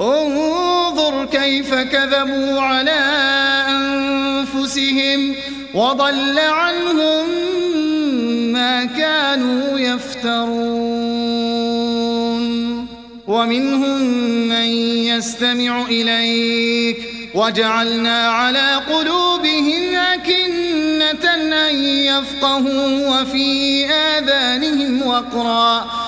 انظر كيف كذبوا على أنفسهم وضل عنهم ما كانوا يفترون. ومنهم من يستمع إليك. وجعلنا على قلوبهم أكنة أن يفقهوا وفي آذانهم وقرا.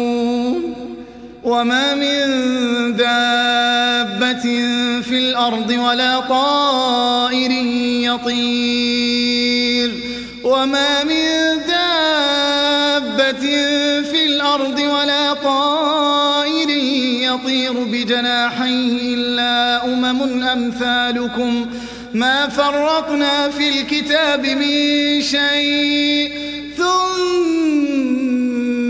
وما من دابة في الأرض ولا طائر يطير وما من دابة في الأرض ولا طائر يطير بجناحيه إلا أمم أمثالكم ما فرطنا في الكتاب من شيء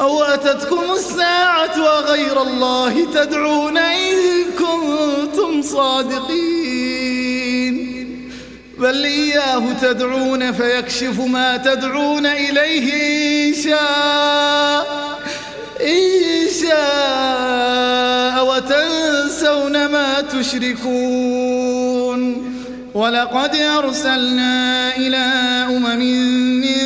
أو أتتكم الساعة وغير الله تدعون إن كنتم صادقين. بل إياه تدعون فيكشف ما تدعون إليه إن شاء إن شاء وتنسون ما تشركون. ولقد أرسلنا إلى أمم من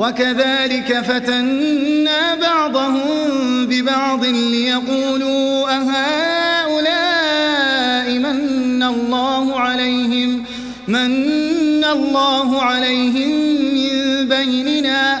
وكذلك فتنا بعضهم ببعض ليقولوا أهؤلاء من الله عليهم من الله عليهم من بيننا؟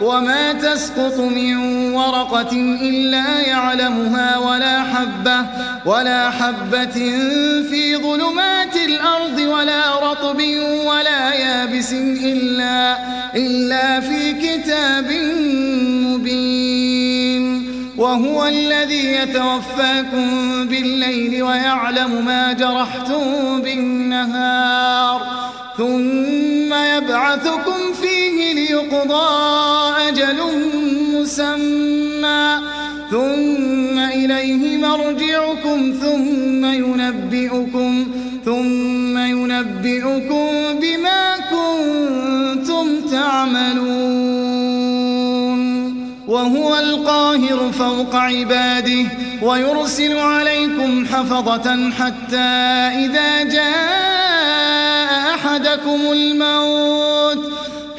وما تسقط من ورقة إلا يعلمها ولا حبة ولا حبة في ظلمات الأرض ولا رطب ولا يابس إلا إلا في كتاب مبين وهو الذي يتوفاكم بالليل ويعلم ما جرحتم بالنهار ثم يبعثكم ليقضى أجل مسمى. ثم إليه مرجعكم ثم ينبئكم ثم ينبئكم بما كنتم تعملون. وهو القاهر فوق عباده ويرسل عليكم حفظة حتى إذا جاء أحدكم الموت.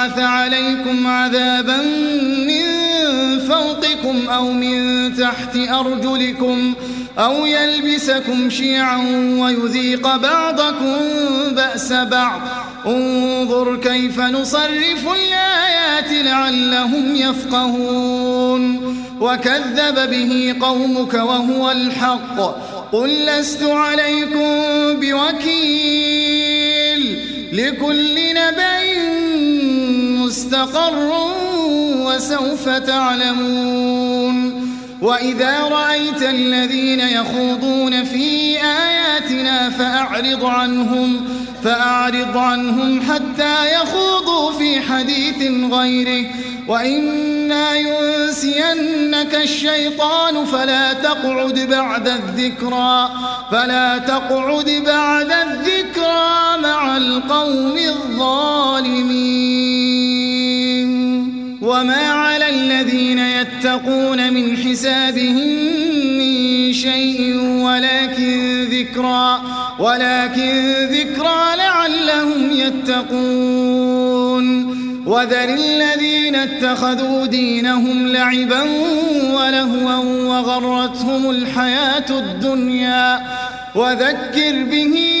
يبعث عليكم عذابا من فوقكم أو من تحت أرجلكم أو يلبسكم شيعا ويذيق بعضكم بأس بعض. انظر كيف نصرف الآيات لعلهم يفقهون. وكذب به قومك وهو الحق. قل لست عليكم بوكيل. لكل نبأ مستقر وسوف تعلمون وإذا رأيت الذين يخوضون في آياتنا فأعرض عنهم فأعرض عنهم حتى يخوضوا في حديث غيره. وإما ينسينك الشيطان فلا تقعد بعد الذكرى فلا تقعد بعد الذكرى مع القوم الظالمين. وما على الذين يتقون من حسابهم من شيء ولكن ذكرى ولكن ذكرى لعلهم يتقون وذر الذين اتخذوا دينهم لعبا ولهوا وغرتهم الحياة الدنيا وذكر به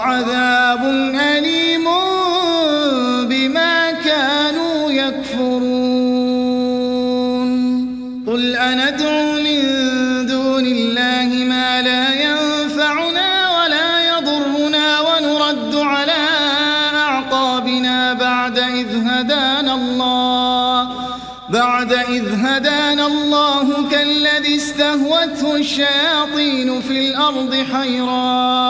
وعذاب أليم بما كانوا يكفرون. قل أندعو من دون الله ما لا ينفعنا ولا يضرنا ونرد على أعقابنا بعد إذ هدانا الله. بعد إذ هدانا الله كالذي استهوته الشياطين في الأرض حيران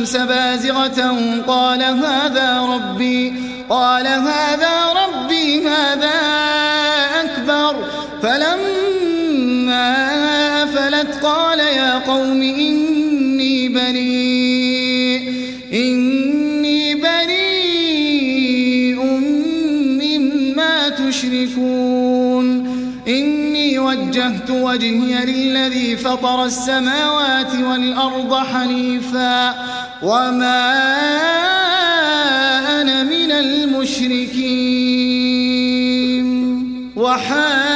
الشمس بازغة قال هذا ربي قال هذا ربي هذا أكبر. فلما أفلت قال يا قوم إني بريء إني بريء مما تشركون. إني وجهت وجهي للذي فطر السماوات والأرض حنيفا. وما أنا من المشركين وحاجه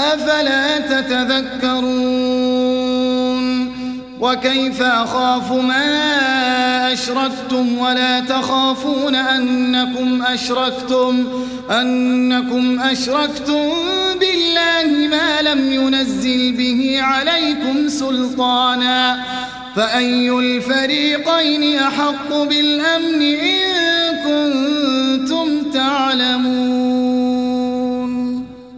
أفلا تتذكرون؟ وكيف أخاف ما أشركتم ولا تخافون أنكم أشركتم؟ أنكم أشركتم بالله ما لم ينزل به عليكم سلطانا. فأي الفريقين أحق بالأمن إن كنتم تعلمون؟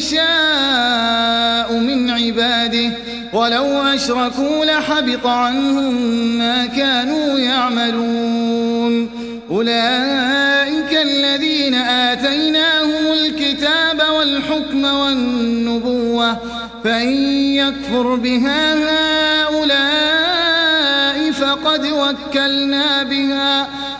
يشاء من عباده ولو أشركوا لحبط عنهم ما كانوا يعملون. أولئك الذين آتيناهم الكتاب والحكم والنبوة فإن يكفر بها هؤلاء فقد وكلنا بها.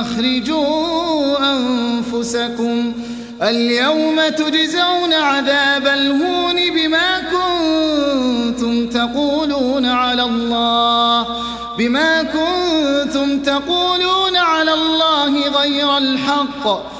أخرجوا أنفسكم اليوم تجزون عذاب الهون بما كنتم تقولون على الله بما كنتم تقولون على الله غير الحق.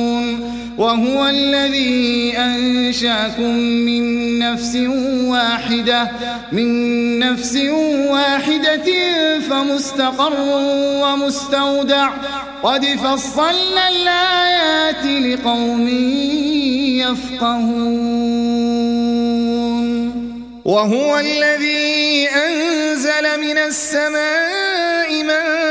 وهو الذي أنشأكم من نفس واحدة من نفس واحدة فمستقر ومستودع. قد فصلنا الآيات لقوم يفقهون. وهو الذي أنزل من السماء ماء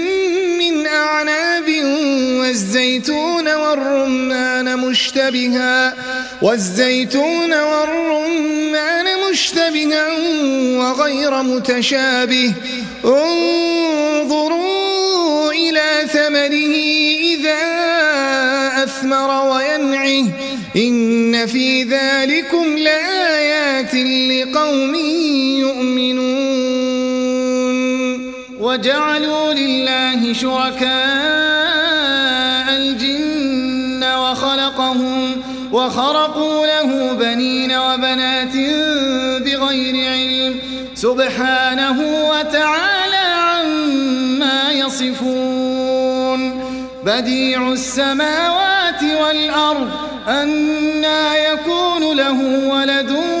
أعناب والزيتون والرمان مشتبها والزيتون والرمان مشتبها وغير متشابه. انظروا إلى ثمره إذا أثمر وينعه إن في ذلكم لآيات لقوم يؤمنون. وجعلوا شركاء الجن وخلقهم وخرقوا له بنين وبنات بغير علم سبحانه وتعالى عما يصفون. بديع السماوات والأرض أنا يكون له ولد ولم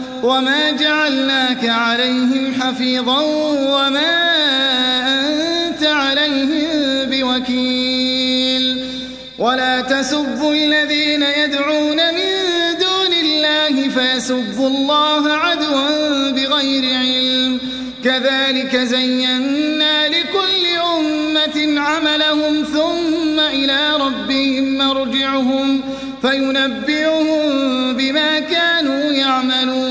وما جعلناك عليهم حفيظا وما أنت عليهم بوكيل. ولا تسبوا الذين يدعون من دون الله فيسبوا الله عدوا بغير علم. كذلك زينا لكل أمة عملهم ثم إلى ربهم مرجعهم فينبئهم بما كانوا يعملون.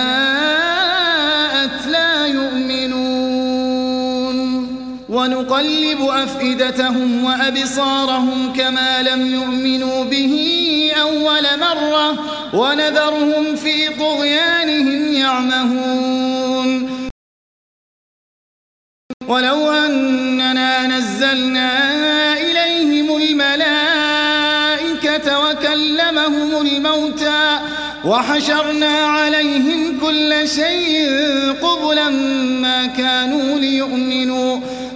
أفئدتهم وأبصارهم كما لم يؤمنوا به أول مرة ونذرهم في طغيانهم يعمهون. ولو أننا نزلنا إليهم الملائكة وكلمهم الموتى وحشرنا عليهم كل شيء قبلا ما كانوا ليؤمنوا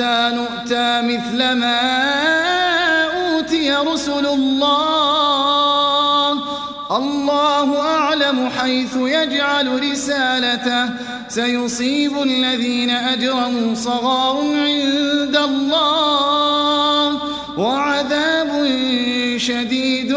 نؤتى مثل ما أوتي رسل الله. الله أعلم حيث يجعل رسالته. سيصيب الذين أجرموا صغار عند الله. وعذاب شديد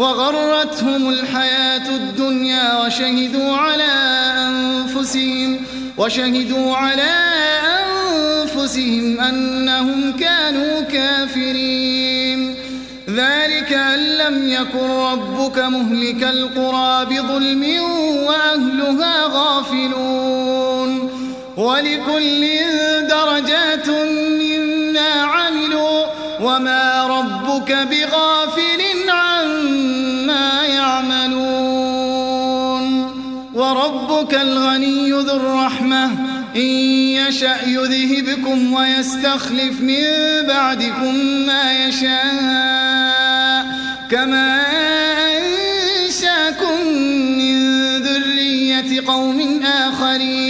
وغرتهم الحياة الدنيا وشهدوا على أنفسهم وشهدوا على أنفسهم أنهم كانوا كافرين. ذلك أن لم يكن ربك مهلك القرى بظلم وأهلها غافلون. ولكل درجات مما عملوا وما ربك بغافل الغني ذو الرحمة. إن يشأ يذهبكم ويستخلف من بعدكم ما يشاء. كما أنشأكم من ذرية قوم آخرين.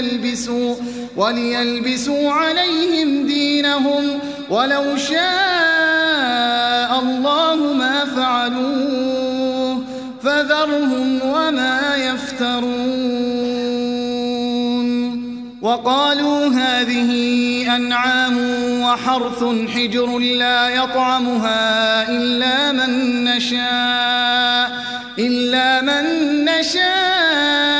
وليلبسوا وليلبسوا عليهم دينهم ولو شاء الله ما فعلوه فذرهم وما يفترون. وقالوا هذه أنعام وحرث حجر لا يطعمها إلا من نشاء إلا من نشاء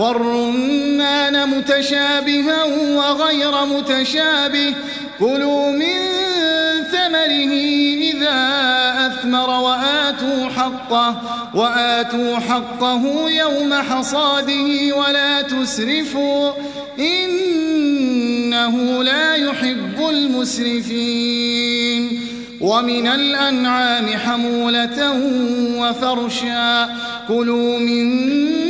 والرمان متشابها وغير متشابه كلوا من ثمره إذا أثمر وآتوا حقه وآتوا حقه يوم حصاده ولا تسرفوا إنه لا يحب المسرفين ومن الأنعام حمولة وفرشا كلوا مما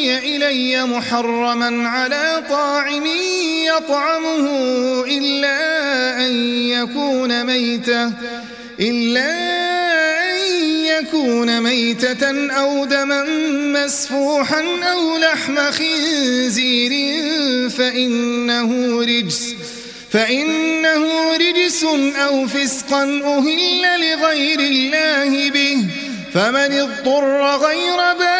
أوحي إلي محرما على طاعم يطعمه إلا أن يكون ميتة إلا أن يكون ميتة أو دما مسفوحا أو لحم خنزير فإنه رجس فإنه رجس أو فسقا أهل لغير الله به فمن اضطر غير باغ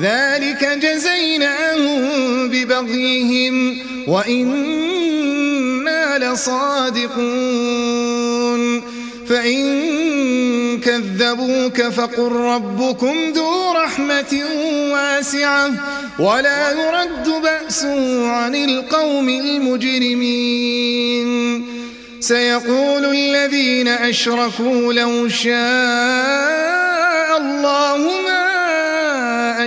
ذلك جزيناهم ببغيهم وإنا لصادقون. فإن كذبوك فقل ربكم ذو رحمة واسعة ولا يرد بأسه عن القوم المجرمين. سيقول الذين أشركوا لو شاء الله ما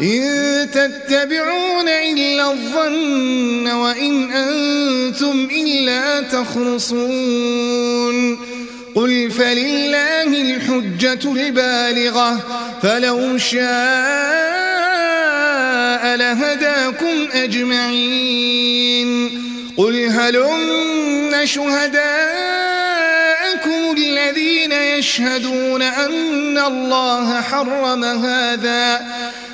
إن تتبعون إلا الظن وإن أنتم إلا تخرصون. قل فلله الحجة البالغة فلو شاء لهداكم أجمعين. قل هلم شهداءكم الذين يشهدون أن الله حرم هذا؟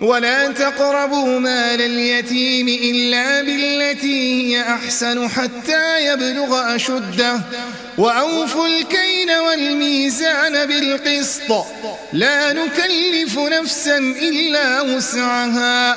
ولا تقربوا مال اليتيم إلا بالتي هي أحسن حتى يبلغ أشده. وأوفوا الكين والميزان بالقسط. لا نكلف نفسا إلا وسعها.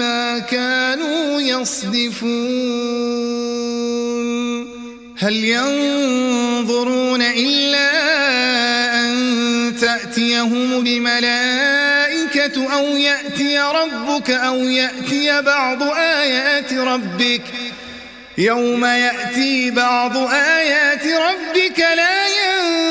بما كانوا يصدفون. هل ينظرون إلا أن تأتي تأتيهم الملائكة أو يأتي ربك أو يأتي بعض آيات ربك؟ يوم يأتي بعض آيات ربك لا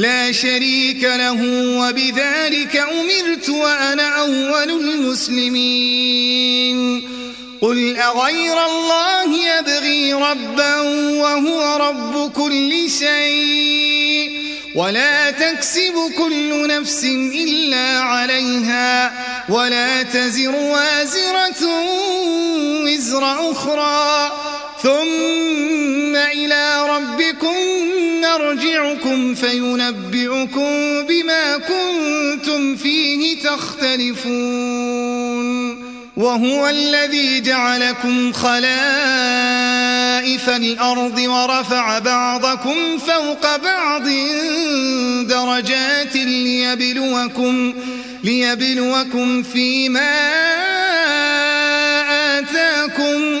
لا شريك له وبذلك أمرت وأنا أول المسلمين. قل أغير الله يبغي ربا وهو رب كل شيء ولا تكسب كل نفس إلا عليها ولا تزر وازرة وزر أخرى. ثم إلى ربكم نرجعكم فينبئكم بما كنتم فيه تختلفون. وهو الذي جعلكم خلائف الأرض ورفع بعضكم فوق بعض درجات ليبلوكم, ليبلوكم فيما آتاكم.